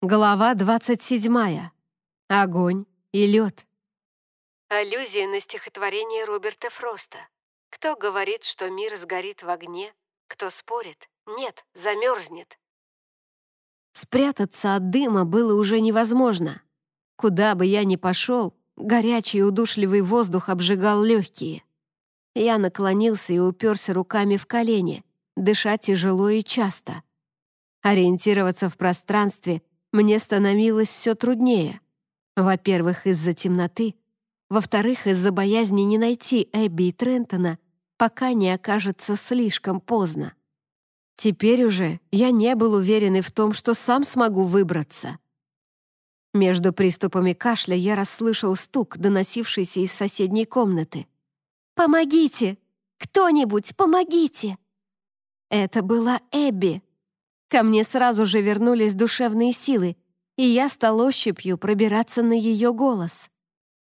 Глава 27. Огонь и лед. Аллюзия на стихотворение Роберта Фроста. Кто говорит, что мир сгорит в огне, кто спорит, нет, замерзнет. Спрятаться от дыма было уже невозможно. Куда бы я ни пошел, горячий удушливый воздух обжигал легкие. Я наклонился и уперся руками в колени, дыша тяжело и часто. Ориентироваться в пространстве мне становилось все труднее. Во-первых, из-за темноты, во-вторых, из-за боязни не найти Эбби и Трентона, пока не окажется слишком поздно. Теперь уже я не был уверен и в том, что сам смогу выбраться. Между приступами кашля я расслышал стук, доносившийся из соседней комнаты. «Помогите! Кто-нибудь, помогите!» Это была Эбби. Ко мне сразу же вернулись душевные силы, и я стал ощупью пробираться на ее голос.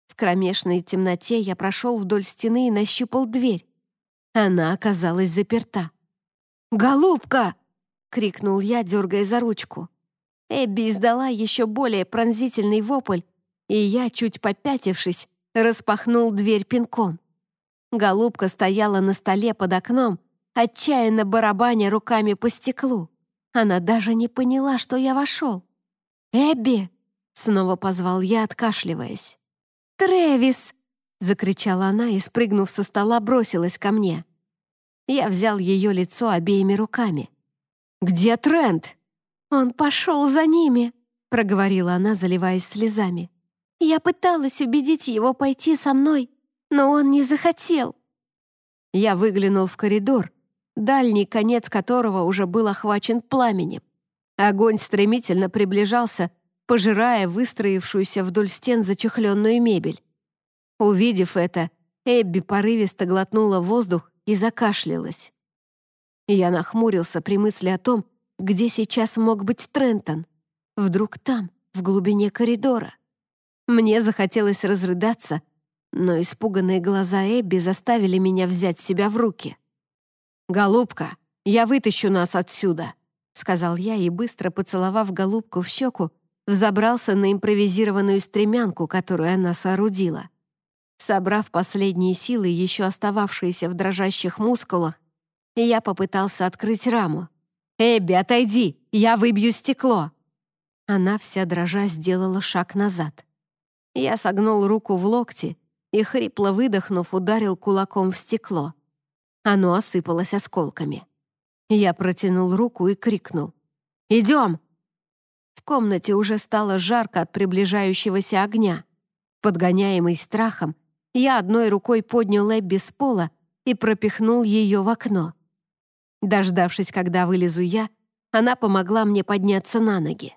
В кромешной темноте я прошел вдоль стены и нащупал дверь. Она оказалась заперта. «Голубка!» — крикнул я, дергая за ручку. Эбби издала еще более пронзительный вопль, и я, чуть попятившись, распахнул дверь пинком. Голубка стояла на столе под окном, отчаянно барабаня руками по стеклу. Она даже не поняла, что я вошел. «Эбби!» — снова позвал я, откашливаясь. «Трэвис!» — закричала она и, спрыгнув со стола, бросилась ко мне. Я взял ее лицо обеими руками. «Где Трент?» «Он пошел за ними», — проговорила она, заливаясь слезами. «Я пыталась убедить его пойти со мной, но он не захотел». Я выглянул в коридор, дальний конец которого уже был охвачен пламенем. Огонь стремительно приближался, пожирая выстроившуюся вдоль стен зачехленную мебель. Увидев это, Эбби порывисто глотнула воздух и закашлялась. Я нахмурился при мысли о том, где сейчас мог быть Трентон. Вдруг там, в глубине коридора. Мне захотелось разрыдаться, но испуганные глаза Эбби заставили меня взять себя в руки. «Голубка, я вытащу нас отсюда», — сказал я и, быстро поцеловав голубку в щеку, взобрался на импровизированную стремянку, которую она соорудила. Собрав последние силы, еще остававшиеся в дрожащих мускулах, я попытался открыть раму. «Эбби, отойди! Я выбью стекло!» Она вся дрожа сделала шаг назад. Я согнул руку в локте и, хрипло выдохнув, ударил кулаком в стекло. Оно осыпалось осколками. Я протянул руку и крикнул. «Идем!» В комнате уже стало жарко от приближающегося огня. Подгоняемый страхом, я одной рукой поднял Эбби с пола и пропихнул ее в окно. Дождавшись, когда вылезу я, она помогла мне подняться на ноги.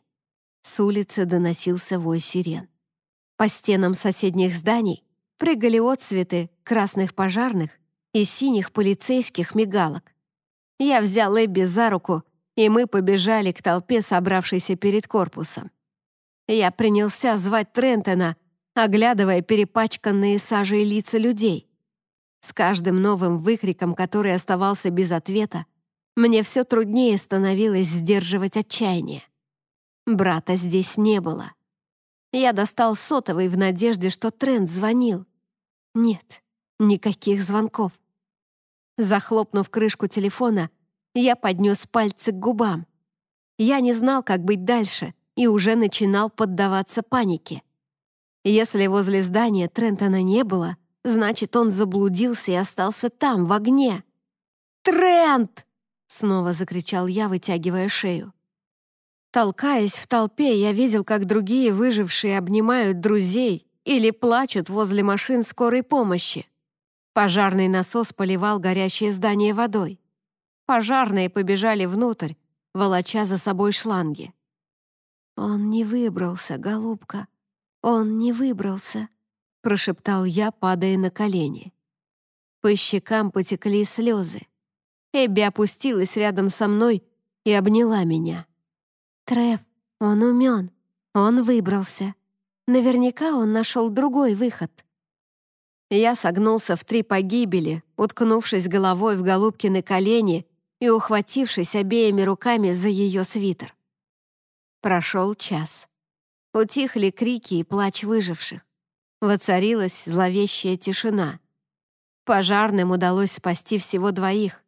С улицы доносился вой сирен. По стенам соседних зданий прыгали отцветы красных пожарных и синих полицейских мигалок. Я взял Эбби за руку, и мы побежали к толпе, собравшейся перед корпусом. Я принялся звать Трентона, оглядывая перепачканные сажей лица людей. С каждым новым выкриком, который оставался без ответа, мне все труднее становилось сдерживать отчаяние. Брата здесь не было. Я достал сотовый в надежде, что Трент звонил. Нет, никаких звонков. Захлопнув крышку телефона, я поднес пальцы к губам. Я не знал, как быть дальше, и уже начинал поддаваться панике. Если возле здания Трентона не было, значит, он заблудился и остался там, в огне. «Трент!» — снова закричал я, вытягивая шею. Толкаясь в толпе, я видел, как другие выжившие обнимают друзей или плачут возле машин скорой помощи. Пожарный насос поливал горящее здание водой. Пожарные побежали внутрь, волоча за собой шланги. «Он не выбрался, голубка, он не выбрался», — прошептал я, падая на колени. По щекам потекли слезы. Эбби опустилась рядом со мной и обняла меня. «Треф, он умен, он выбрался. Наверняка он нашел другой выход». Я согнулся в три погибели, уткнувшись головой в Голубкины колени и ухватившись обеими руками за ее свитер. Прошел час. Утихли крики и плач выживших. Воцарилась зловещая тишина. Пожарным удалось спасти всего двоих.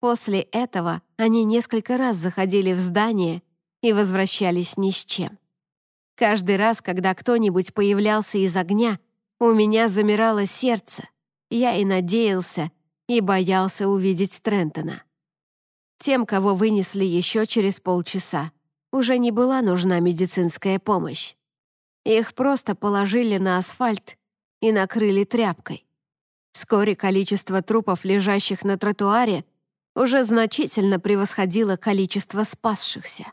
После этого они несколько раз заходили в здание и возвращались ни с чем. Каждый раз, когда кто-нибудь появлялся из огня, у меня замирало сердце. Я и надеялся, и боялся увидеть Трентона. Тем, кого вынесли еще через полчаса, уже не была нужна медицинская помощь. Их просто положили на асфальт и накрыли тряпкой. Вскоре количество трупов, лежащих на тротуаре, уже значительно превосходило количество спасшихся.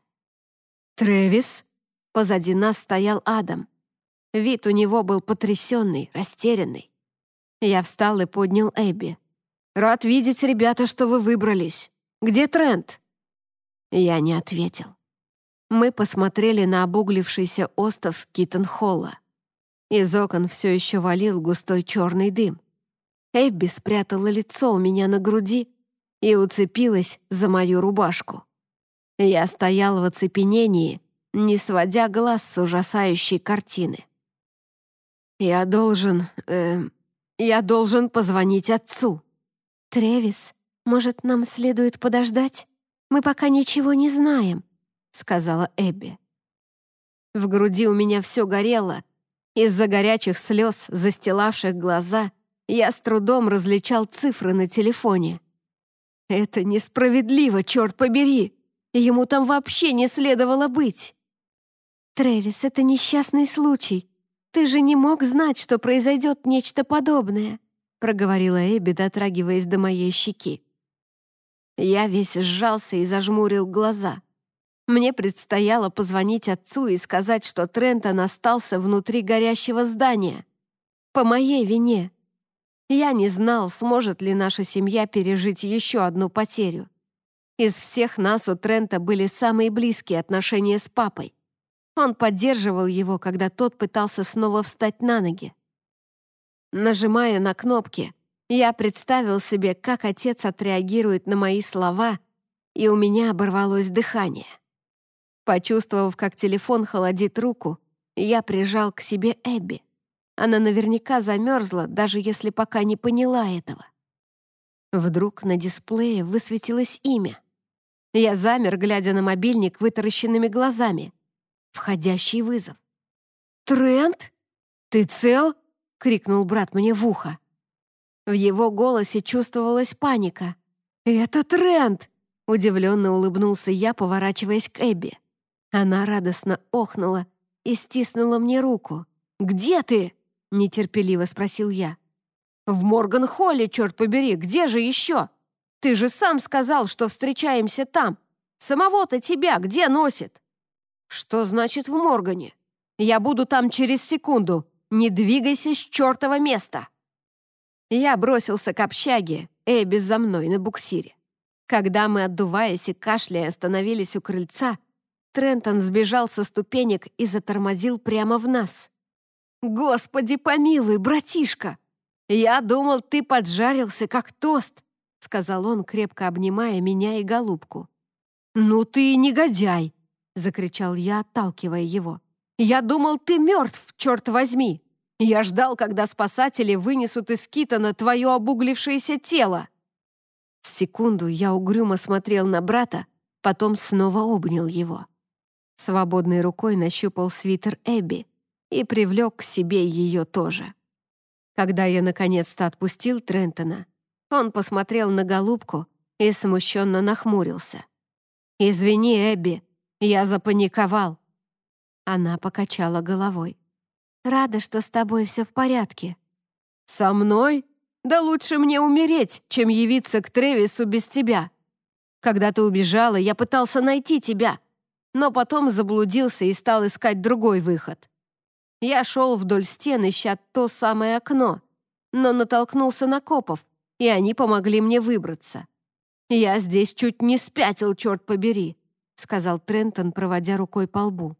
«Трэвис?» Позади нас стоял Адам. Вид у него был потрясенный, растерянный. Я встал и поднял Эбби. «Рад видеть, ребята, что вы выбрались. Где Трент?» Я не ответил. Мы посмотрели на обуглившийся остов Киттенхолла. Из окон все еще валил густой черный дым. Эбби спрятала лицо у меня на груди и уцепилась за мою рубашку. Я стоял в оцепенении, не сводя глаз с ужасающей картины. «Я должен... Э, я должен позвонить отцу». «Тревис, может, нам следует подождать? Мы пока ничего не знаем», сказала Эбби. В груди у меня все горело. Из-за горячих слез, застилавших глаза, я с трудом различал цифры на телефоне. «Это несправедливо, черт побери! Ему там вообще не следовало быть!» «Трэвис, это несчастный случай. Ты же не мог знать, что произойдет нечто подобное», проговорила Эбби, дотрагиваясь до моей щеки. Я весь сжался и зажмурил глаза. Мне предстояло позвонить отцу и сказать, что Трентон остался внутри горящего здания. По моей вине. Я не знал, сможет ли наша семья пережить еще одну потерю. Из всех нас у Трента были самые близкие отношения с папой. Он поддерживал его, когда тот пытался снова встать на ноги. Нажимая на кнопки, я представил себе, как отец отреагирует на мои слова, и у меня оборвалось дыхание. Почувствовав, как телефон холодит руку, я прижал к себе Эбби. Она наверняка замерзла, даже если пока не поняла этого. Вдруг на дисплее высветилось имя. Я замер, глядя на мобильник вытаращенными глазами. Входящий вызов. «Трент? Ты цел?» — крикнул брат мне в ухо. В его голосе чувствовалась паника. «Это Трент!» — удивленно улыбнулся я, поворачиваясь к Эбби. Она радостно охнула и стиснула мне руку. «Где ты?» — нетерпеливо спросил я. «В Морган-Холле, черт побери, где же еще? Ты же сам сказал, что встречаемся там. Самого-то тебя где носит?» «Что значит в Моргане? Я буду там через секунду. Не двигайся с чертова места!» Я бросился к общаге, Эбби за мной на буксире. Когда мы, отдуваясь и кашляя, остановились у крыльца, Трентон сбежал со ступенек и затормозил прямо в нас. «Господи помилуй, братишка! Я думал, ты поджарился, как тост!» сказал он, крепко обнимая меня и голубку. «Ну ты и негодяй!» — закричал я, отталкивая его. «Я думал, ты мертв, черт возьми! Я ждал, когда спасатели вынесут из Китона твое обуглившееся тело!» Секунду я угрюмо смотрел на брата, потом снова обнял его. Свободной рукой нащупал свитер Эбби и привлек к себе ее тоже. Когда я наконец-то отпустил Трентона, он посмотрел на голубку и смущенно нахмурился. «Извини, Эбби, я запаниковал». Она покачала головой. «Рада, что с тобой все в порядке». «Со мной? Да лучше мне умереть, чем явиться к Тревису без тебя. Когда ты убежала, я пытался найти тебя, но потом заблудился и стал искать другой выход. Я шел вдоль стен, ища то самое окно, но натолкнулся на копов, и они помогли мне выбраться. «Я здесь чуть не спятил, черт побери», — сказал Трентон, проводя рукой по лбу.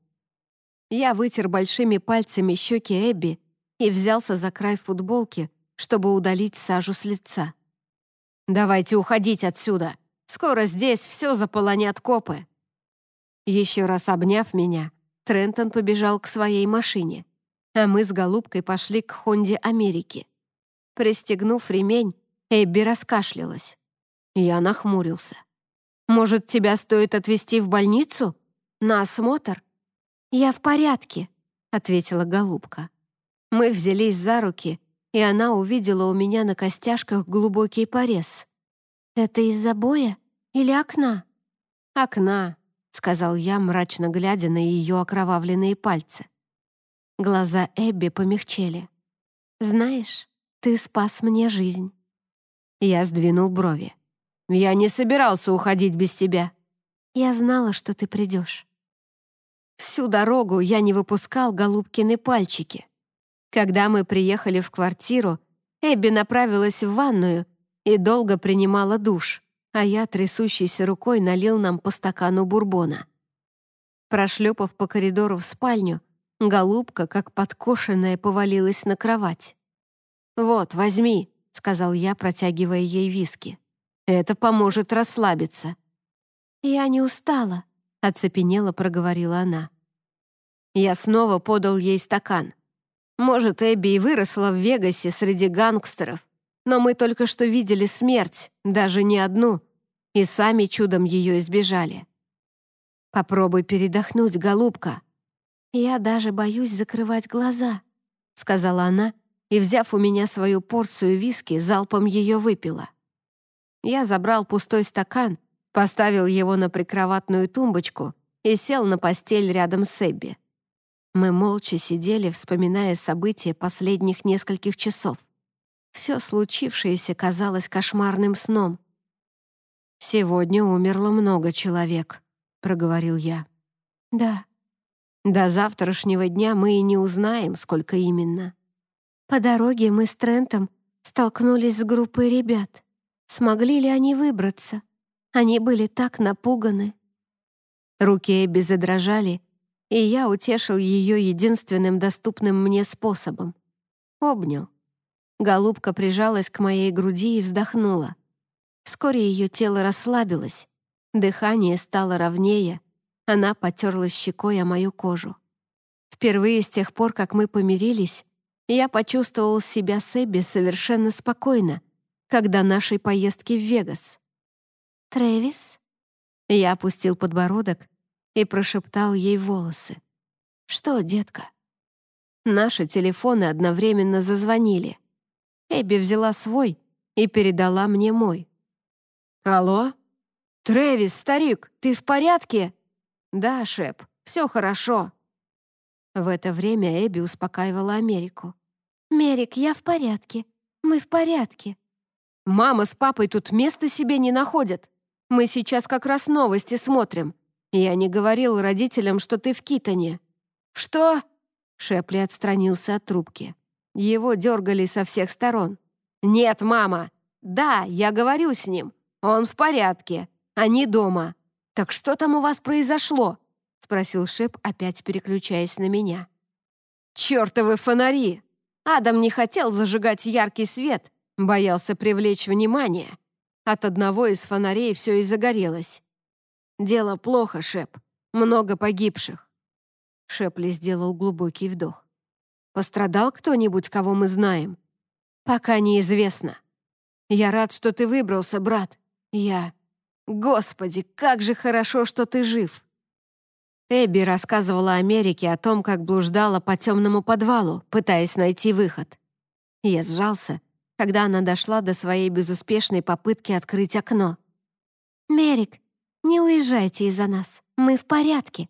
Я вытер большими пальцами щеки Эбби и взялся за край футболки, чтобы удалить сажу с лица. «Давайте уходить отсюда. Скоро здесь все заполонят копы». Еще раз обняв меня, Трентон побежал к своей машине, а мы с Голубкой пошли к Хонде Америки. Пристегнув ремень, Эбби раскашлялась. Я нахмурился. «Может, тебя стоит отвезти в больницу? На осмотр?» «Я в порядке», — ответила Голубка. Мы взялись за руки, и она увидела у меня на костяшках глубокий порез. «Это из-за боя или окна?» «Окна», — сказал я, мрачно глядя на ее окровавленные пальцы. Глаза Эбби помягчели. «Знаешь, ты спас мне жизнь». Я сдвинул брови. «Я не собирался уходить без тебя». «Я знала, что ты придешь». Всю дорогу я не выпускал Голубкины пальчики. Когда мы приехали в квартиру, Эбби направилась в ванную и долго принимала душ, а я трясущейся рукой налил нам по стакану бурбона. Прошлепав по коридору в спальню, голубка, как подкошенная, повалилась на кровать. «Вот, возьми», — сказал я, протягивая ей виски. «Это поможет расслабиться». «Я не устала», — оцепенело проговорила она. Я снова подал ей стакан. Может, Эбби и выросла в Вегасе среди гангстеров, но мы только что видели смерть, даже не одну, и сами чудом ее избежали. Попробуй передохнуть, голубка. Я даже боюсь закрывать глаза, сказала она и, взяв у меня свою порцию виски, залпом ее выпила. Я забрал пустой стакан, поставил его на прикроватную тумбочку и сел на постель рядом с Эбби. Мы молча сидели, вспоминая события последних нескольких часов. Все случившееся казалось кошмарным сном. «Сегодня умерло много человек», — проговорил я. «Да». «До завтрашнего дня мы и не узнаем, сколько именно». По дороге мы с Трентом столкнулись с группой ребят. Смогли ли они выбраться? Они были так напуганы. Руки Эбби задрожали, и я утешил ее единственным доступным мне способом. Обнял. Голубка прижалась к моей груди и вздохнула. Вскоре ее тело расслабилось, дыхание стало ровнее, она потерлась щекой о мою кожу. Впервые с тех пор, как мы помирились, я почувствовал себя с Эбби совершенно спокойно, когда нашей поездки в Вегас. «Трэвис?» Я опустил подбородок и прошептал ей волосы. «Что, детка?» Наши телефоны одновременно зазвонили. Эбби взяла свой и передала мне мой. «Алло? Трэвис, старик, ты в порядке?» «Да, Шеп, все хорошо». В это время Эбби успокаивала Америку. «Мерик, я в порядке. Мы в порядке». «Мама с папой тут места себе не находят. Мы сейчас как раз новости смотрим. Я не говорил родителям, что ты в Китоне». «Что?» Шепли отстранился от трубки. Его дергали со всех сторон. «Нет, мама! Да, я говорю с ним. Он в порядке. Они дома. Так что там у вас произошло?» Спросил Шеп, опять переключаясь на меня. «Чертовы фонари! Адам не хотел зажигать яркий свет, боялся привлечь внимание. От одного из фонарей все и загорелось. Дело плохо, Шеп. Много погибших». Шепли сделал глубокий вдох. «Пострадал кто-нибудь, кого мы знаем?» «Пока неизвестно. Я рад, что ты выбрался, брат. Я... Господи, как же хорошо, что ты жив!» Эбби рассказывала Америке о том, как блуждала по темному подвалу, пытаясь найти выход. Я сжался, когда она дошла до своей безуспешной попытки открыть окно. «Мерик, не уезжайте из-за нас, мы в порядке»,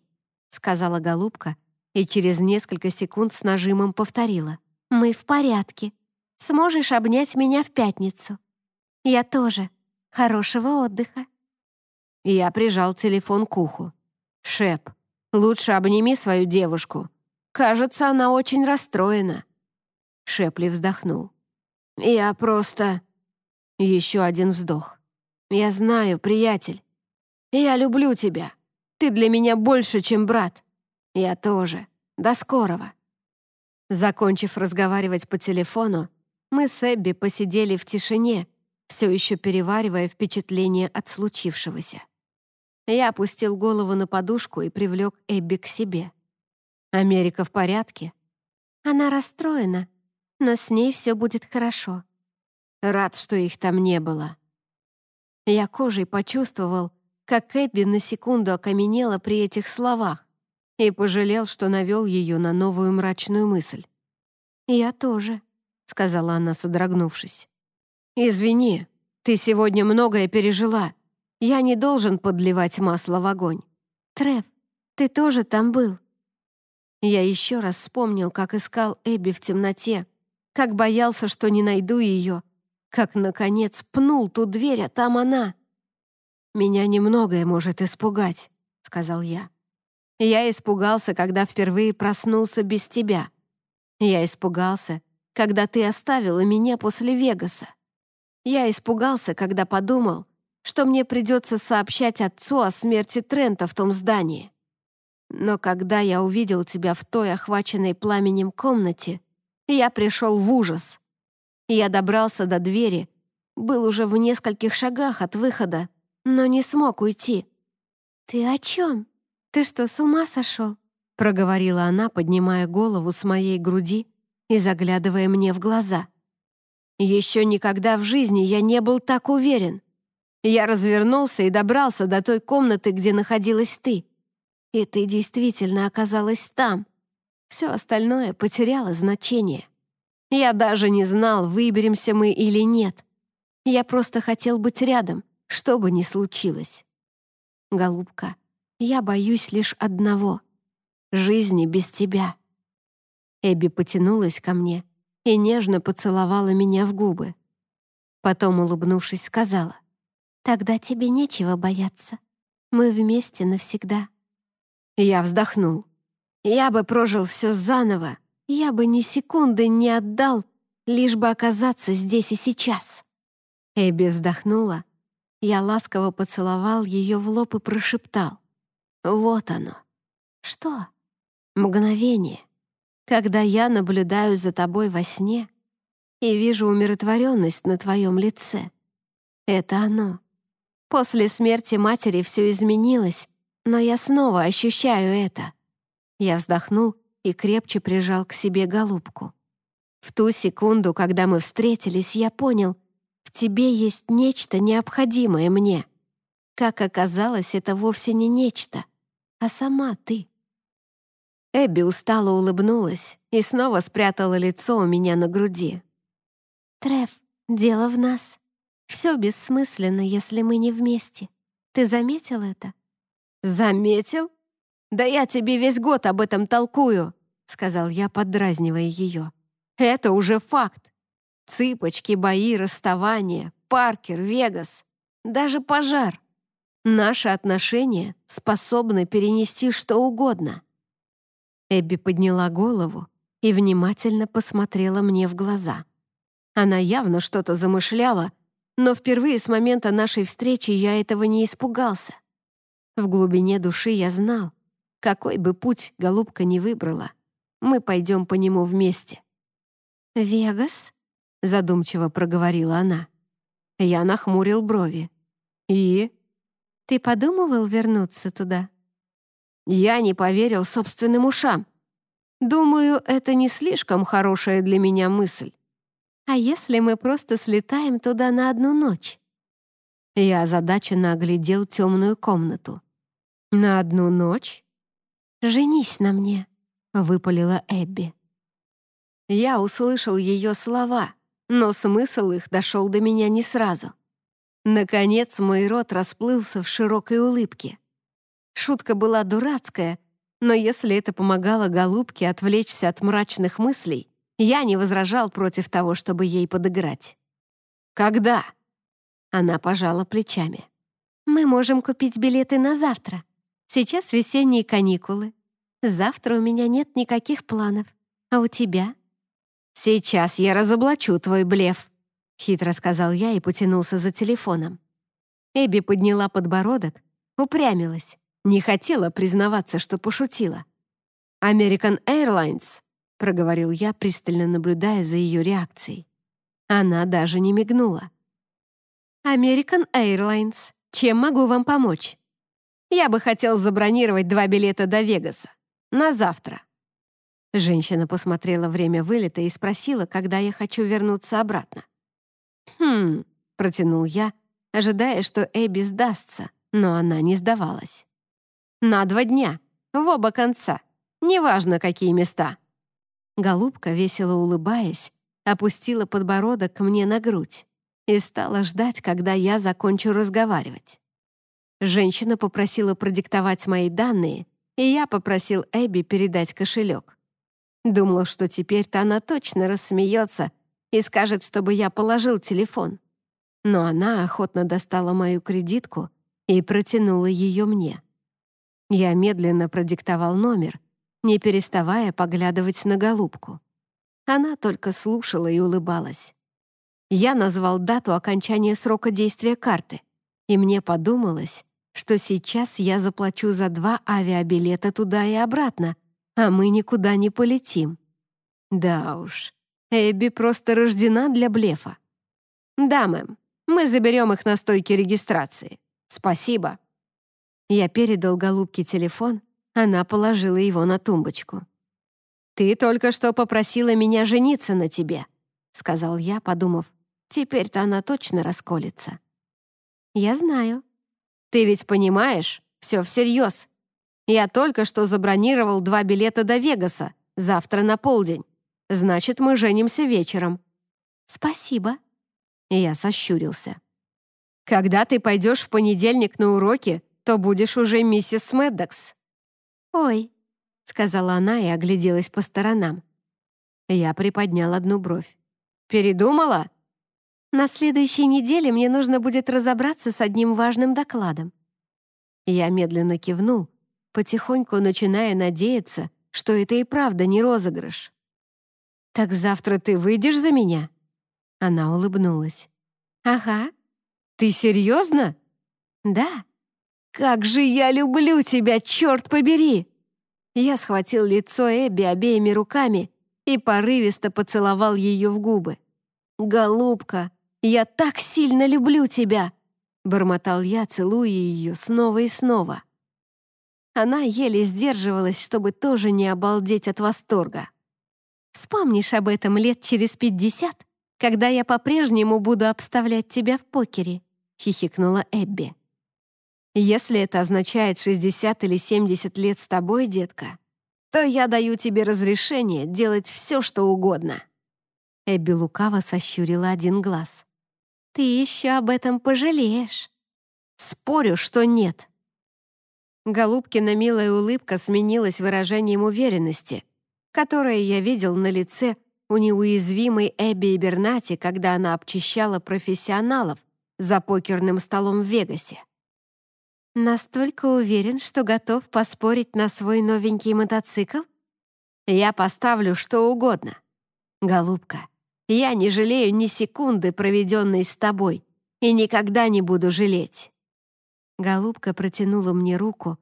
сказала голубка и через несколько секунд с нажимом повторила. «Мы в порядке. Сможешь обнять меня в пятницу?» «Я тоже. Хорошего отдыха». Я прижал телефон к уху. «Шеп, лучше обними свою девушку. Кажется, она очень расстроена». Шепли вздохнул. «Я просто...» Еще один вздох. «Я знаю, приятель. Я люблю тебя. Ты для меня больше, чем брат. Я тоже. До скорого». Закончив разговаривать по телефону, мы с Эбби посидели в тишине, все еще переваривая впечатление от случившегося. Я опустил голову на подушку и привлек Эбби к себе. «Америка в порядке?» «Она расстроена, но с ней все будет хорошо». «Рад, что их там не было». Я кожей почувствовал, как Эбби на секунду окаменела при этих словах и пожалел, что навел ее на новую мрачную мысль. «Я тоже», — сказала она, содрогнувшись. «Извини, ты сегодня многое пережила. Я не должен подливать масло в огонь». «Трев, ты тоже там был?» Я еще раз вспомнил, как искал Эбби в темноте, как боялся, что не найду ее, как, наконец, пнул ту дверь, а там она. «Меня немногое может испугать», — сказал я. «Я испугался, когда впервые проснулся без тебя. Я испугался, когда ты оставила меня после Вегаса. Я испугался, когда подумал, что мне придется сообщать отцу о смерти Трента в том здании. Но когда я увидел тебя в той охваченной пламенем комнате, я пришел в ужас. Я добрался до двери, был уже в нескольких шагах от выхода, но не смог уйти. «Ты о чем? Ты что, с ума сошел?» — проговорила она, поднимая голову с моей груди и заглядывая мне в глаза. Еще никогда в жизни я не был так уверен. Я развернулся и добрался до той комнаты, где находилась ты. И ты действительно оказалась там. Все остальное потеряло значение. Я даже не знал, выберемся мы или нет. Я просто хотел быть рядом, что бы ни случилось. Голубка, я боюсь лишь одного — жизни без тебя. Эбби потянулась ко мне и нежно поцеловала меня в губы. Потом, улыбнувшись, сказала, «Тогда тебе нечего бояться. Мы вместе навсегда». Я вздохнул. Я бы прожил все заново, я бы ни секунды не отдал, лишь бы оказаться здесь и сейчас. Эбби вздохнула я ласково поцеловал ее в лоб и прошептал. «Вот оно». «Что?» «Мгновение. Когда я наблюдаю за тобой во сне и вижу умиротворенность на твоем лице. Это оно. После смерти матери все изменилось, но я снова ощущаю это». Я вздохнул и крепче прижал к себе голубку. В ту секунду, когда мы встретились, я понял — в тебе есть нечто необходимое мне. Как оказалось, это вовсе не нечто, а сама ты. Эбби устало улыбнулась и снова спрятала лицо у меня на груди. «Треф, дело в нас. Все бессмысленно, если мы не вместе. Ты заметил это?» «Заметил? Да я тебе весь год об этом толкую», — сказал я, поддразнивая ее. «Это уже факт. Цыпочки, бои, расставания, Паркер, Вегас, даже пожар. Наши отношения способны перенести что угодно. Эбби подняла голову и внимательно посмотрела мне в глаза. Она явно что-то замышляла, но впервые с момента нашей встречи я этого не испугался. В глубине души я знал, какой бы путь голубка не выбрала, мы пойдем по нему вместе. «Вегас?» задумчиво проговорила она. Я нахмурил брови. «И?» «Ты подумывал вернуться туда?» Я не поверил собственным ушам. Думаю, это не слишком хорошая для меня мысль. А если мы просто слетаем туда на одну ночь? Я озадаченно оглядел темную комнату. «На одну ночь?» «Женись на мне», — выпалила Эбби. Я услышал ее слова, но смысл их дошел до меня не сразу. Наконец мой рот расплылся в широкой улыбке. Шутка была дурацкая, но если это помогало голубке отвлечься от мрачных мыслей, я не возражал против того, чтобы ей подыграть. «Когда?» Она пожала плечами. «Мы можем купить билеты на завтра. Сейчас весенние каникулы. Завтра у меня нет никаких планов. А у тебя?» «Сейчас я разоблачу твой блеф», — хитро сказал я и потянулся за телефоном. Эбби подняла подбородок, упрямилась, не хотела признаваться, что пошутила. «American Airlines», — проговорил я, пристально наблюдая за ее реакцией. Она даже не мигнула. «American Airlines. Чем могу вам помочь?» Я бы хотел забронировать два билета до Вегаса. На завтра». Женщина посмотрела время вылета и спросила, когда я хочу вернуться обратно. «Хм», — протянул я, ожидая, что Эбби сдастся, но она не сдавалась. «На два дня, в оба конца, неважно, какие места». Голубка, весело улыбаясь, опустила подбородок мне на грудь и стала ждать, когда я закончу разговаривать. Женщина попросила продиктовать мои данные, и я попросил Эбби передать кошелек. Думал, что теперь-то она точно рассмеется и скажет, чтобы я положил телефон. Но она охотно достала мою кредитку и протянула ее мне. Я медленно продиктовал номер, не переставая поглядывать на голубку. Она только слушала и улыбалась. Я назвал дату окончания срока действия карты, и мне подумалось, что сейчас я заплачу за два авиабилета туда и обратно, а мы никуда не полетим. Да уж, Эбби просто рождена для блефа. «Да, мэм, мы заберем их на стойке регистрации. Спасибо». Я передал голубке телефон, она положила его на тумбочку. «Ты только что попросила меня жениться на тебе», — сказал я, подумав, «теперь-то она точно расколется». «Я знаю». «Ты ведь понимаешь, все всерьез. Я только что забронировал два билета до Вегаса, завтра на полдень. Значит, мы женимся вечером». «Спасибо». Я сощурился. «Когда ты пойдешь в понедельник на уроки, то будешь уже миссис Меддокс». «Ой», — сказала она и огляделась по сторонам. Я приподнял одну бровь. «Передумала?» «На следующей неделе мне нужно будет разобраться с одним важным докладом». Я медленно кивнул, потихоньку начиная надеяться, что это и правда не розыгрыш. «Так завтра ты выйдешь за меня?» Она улыбнулась. «Ага. Ты серьезно?» «Да». «Как же я люблю тебя, черт побери!» Я схватил лицо Эбби обеими руками и порывисто поцеловал ее в губы. «Голубка, я так сильно люблю тебя!» Бормотал я, целуя ее снова и снова. Она еле сдерживалась, чтобы тоже не обалдеть от восторга. «Вспомнишь об этом лет через пятьдесят, когда я по-прежнему буду обставлять тебя в покере», — хихикнула Эбби. «Если это означает 60 или 70 лет с тобой, детка, то я даю тебе разрешение делать все, что угодно». Эбби лукаво сощурила один глаз. «Ты еще об этом пожалеешь». «Спорю, что нет», Голубкина милая улыбка сменилась выражением уверенности, которое я видел на лице у неуязвимой Эбби и Бернати, когда она обчищала профессионалов за покерным столом в Вегасе. «Настолько уверен, что готов поспорить на свой новенький мотоцикл?» «Я поставлю что угодно. Голубка, я не жалею ни секунды, проведенной с тобой, и никогда не буду жалеть». Голубка протянула мне руку.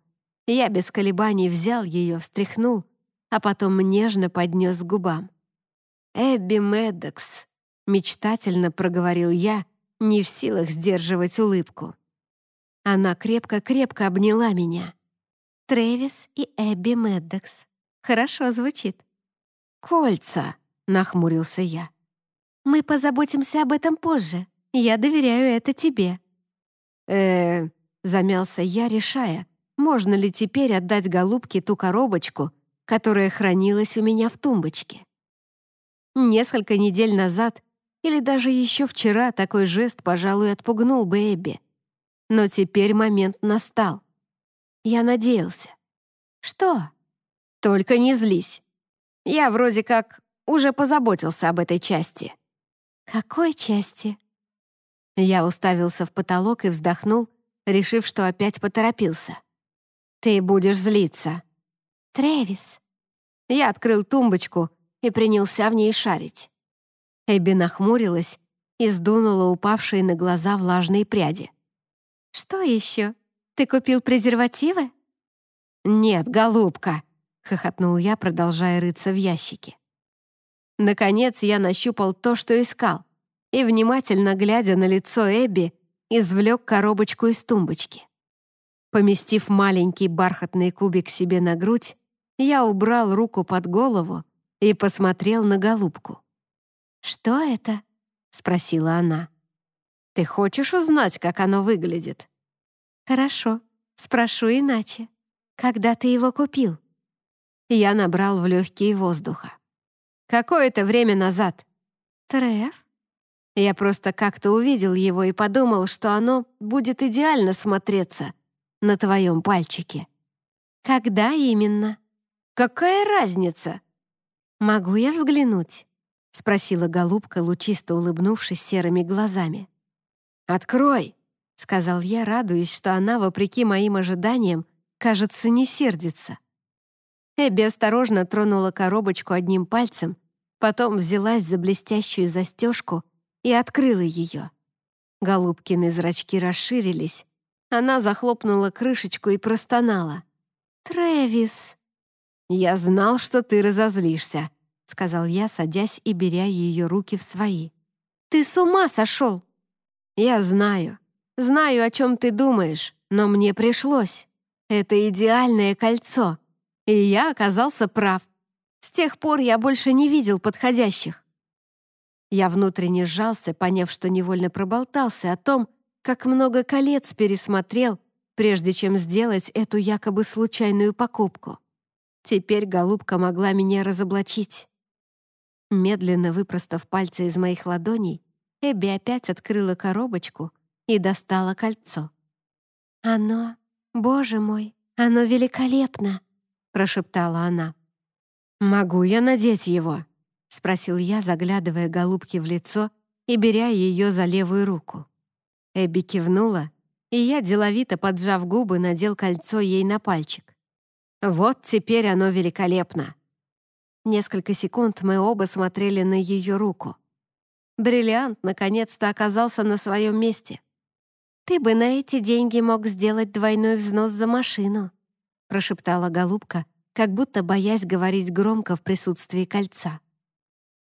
Я без колебаний взял ее, встряхнул, а потом нежно поднес к губам. «Эбби Меддокс», — мечтательно проговорил я, не в силах сдерживать улыбку. Она крепко-крепко обняла меня. «Трэвис и Эбби Меддокс. Хорошо звучит». «Кольца», — нахмурился я. «Мы позаботимся об этом позже. Я доверяю это тебе». «Э-э...» Замялся я, решая, можно ли теперь отдать голубке ту коробочку, которая хранилась у меня в тумбочке. Несколько недель назад или даже еще вчера такой жест, пожалуй, отпугнул бы Эбби. Но теперь момент настал. Я надеялся. Что? Только не злись. Я вроде как уже позаботился об этой части. Какой части? Я уставился в потолок и вздохнул, решив, что опять поторопился. «Ты будешь злиться». «Трэвис». Я открыл тумбочку и принялся в ней шарить. Эбби нахмурилась и сдунула упавшие на глаза влажные пряди. «Что еще? Ты купил презервативы?» «Нет, голубка», — хохотнул я, продолжая рыться в ящике. Наконец я нащупал то, что искал, и, внимательно глядя на лицо Эбби, извлек коробочку из тумбочки. Поместив маленький бархатный кубик себе на грудь, я убрал руку под голову и посмотрел на голубку. «Что это?» — спросила она. «Ты хочешь узнать, как оно выглядит?» «Хорошо, спрошу иначе. Когда ты его купил?» Я набрал в легкие воздуха. «Какое-то время назад». «Треф?» Я просто как-то увидел его и подумал, что оно будет идеально смотреться на твоем пальчике. Когда именно? Какая разница? Могу я взглянуть? Спросила голубка, лучисто улыбнувшись серыми глазами. «Открой!» — сказал я, радуясь, что она, вопреки моим ожиданиям, кажется, не сердится. Эбби осторожно тронула коробочку одним пальцем, потом взялась за блестящую застежку и открыла ее. Голубкины зрачки расширились. Она захлопнула крышечку и простонала. «Трэвис!» «Я знал, что ты разозлишься», — сказал я, садясь и беря ее руки в свои. «Ты с ума сошел!» «Я знаю. Знаю, о чем ты думаешь, но мне пришлось. Это идеальное кольцо. И я оказался прав. С тех пор я больше не видел подходящих. Я внутренне сжался, поняв, что невольно проболтался о том, как много колец пересмотрел, прежде чем сделать эту якобы случайную покупку. Теперь голубка могла меня разоблачить. Медленно выпростав пальцы из моих ладоней, Эбби опять открыла коробочку и достала кольцо. «Оно, боже мой, оно великолепно!» — прошептала она. «Могу я надеть его?» — спросил я, заглядывая голубке в лицо и беря ее за левую руку. Эбби кивнула, и я, деловито поджав губы, надел кольцо ей на пальчик. Вот теперь оно великолепно. Несколько секунд мы оба смотрели на ее руку. Бриллиант наконец-то оказался на своем месте. «Ты бы на эти деньги мог сделать двойной взнос за машину», прошептала голубка, как будто боясь говорить громко в присутствии кольца.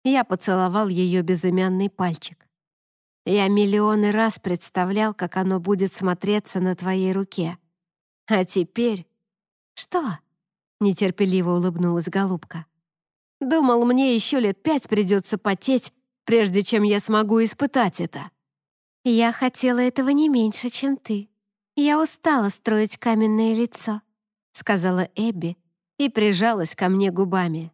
Я поцеловал ее безымянный пальчик. Я миллионы раз представлял, как оно будет смотреться на твоей руке. А теперь... Что? Нетерпеливо улыбнулась голубка. Думал, мне еще лет пять придется потеть, прежде чем я смогу испытать это. Я хотела этого не меньше, чем ты. Я устала строить каменное лицо, сказала Эбби и прижалась ко мне губами.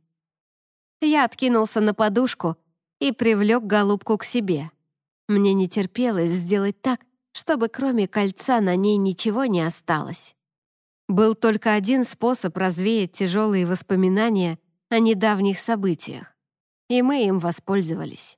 Я откинулся на подушку и привлек голубку к себе. Мне не терпелось сделать так, чтобы кроме кольца на ней ничего не осталось. Был только один способ развеять тяжелые воспоминания о недавних событиях, и мы им воспользовались.